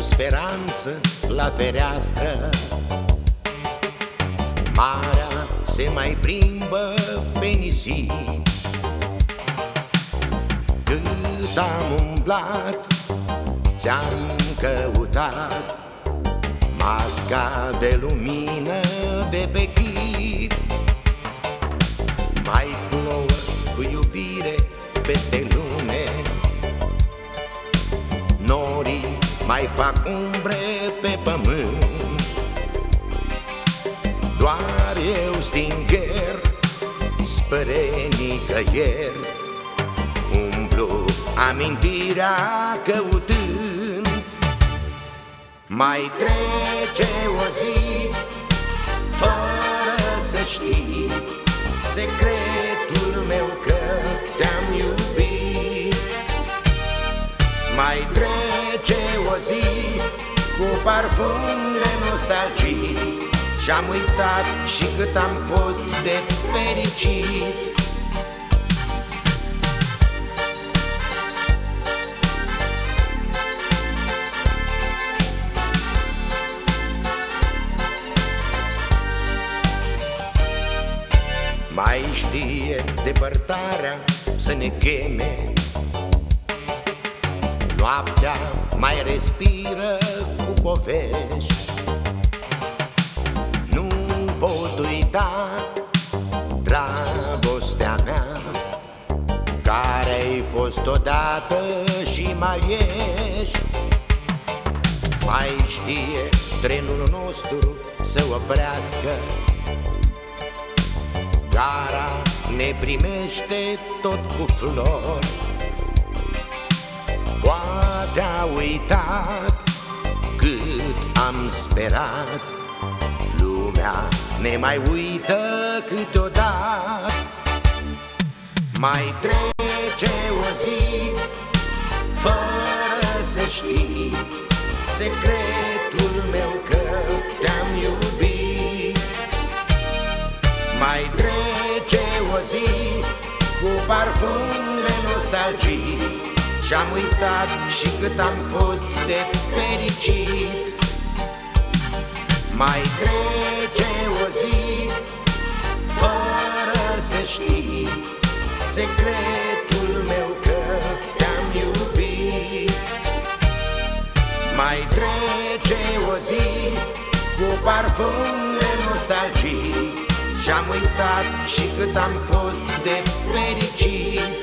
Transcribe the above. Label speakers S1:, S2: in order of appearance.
S1: speranță la fereastră. Marea se mai plimbă pe nisip. Cât am umblat, ți-am căutat Masca de lumină de pe chip mai fac umbre pe pământ. Doar eu stingher spre nicăieri. Umblu amintirea căutând. Mai trece o zi fără să știi Secretul meu că te-am iubit. Mai trece o zi cu parfum de nostalgie Și-am uitat și cât am fost de fericit. Mai știe depărtarea să ne cheme Noaptea mai respiră cu povești. Nu pot uita dragostea mea Care ai fost odată și mai ești. Mai știe trenul nostru să oprească. Gara ne primește tot cu flori. Poate a uitat cât am sperat. Lumea ne mai uită câteodată. Mai trece o zi fără să știi Secretul meu că te-am iubit. Mai trece o zi cu parfum de nostalgie și-am uitat și cât am fost de fericit. Mai trece o zi fără să știi Secretul meu că te-am iubit. Mai trece o zi cu parfum de nostalgie Și-am uitat și cât am fost de fericit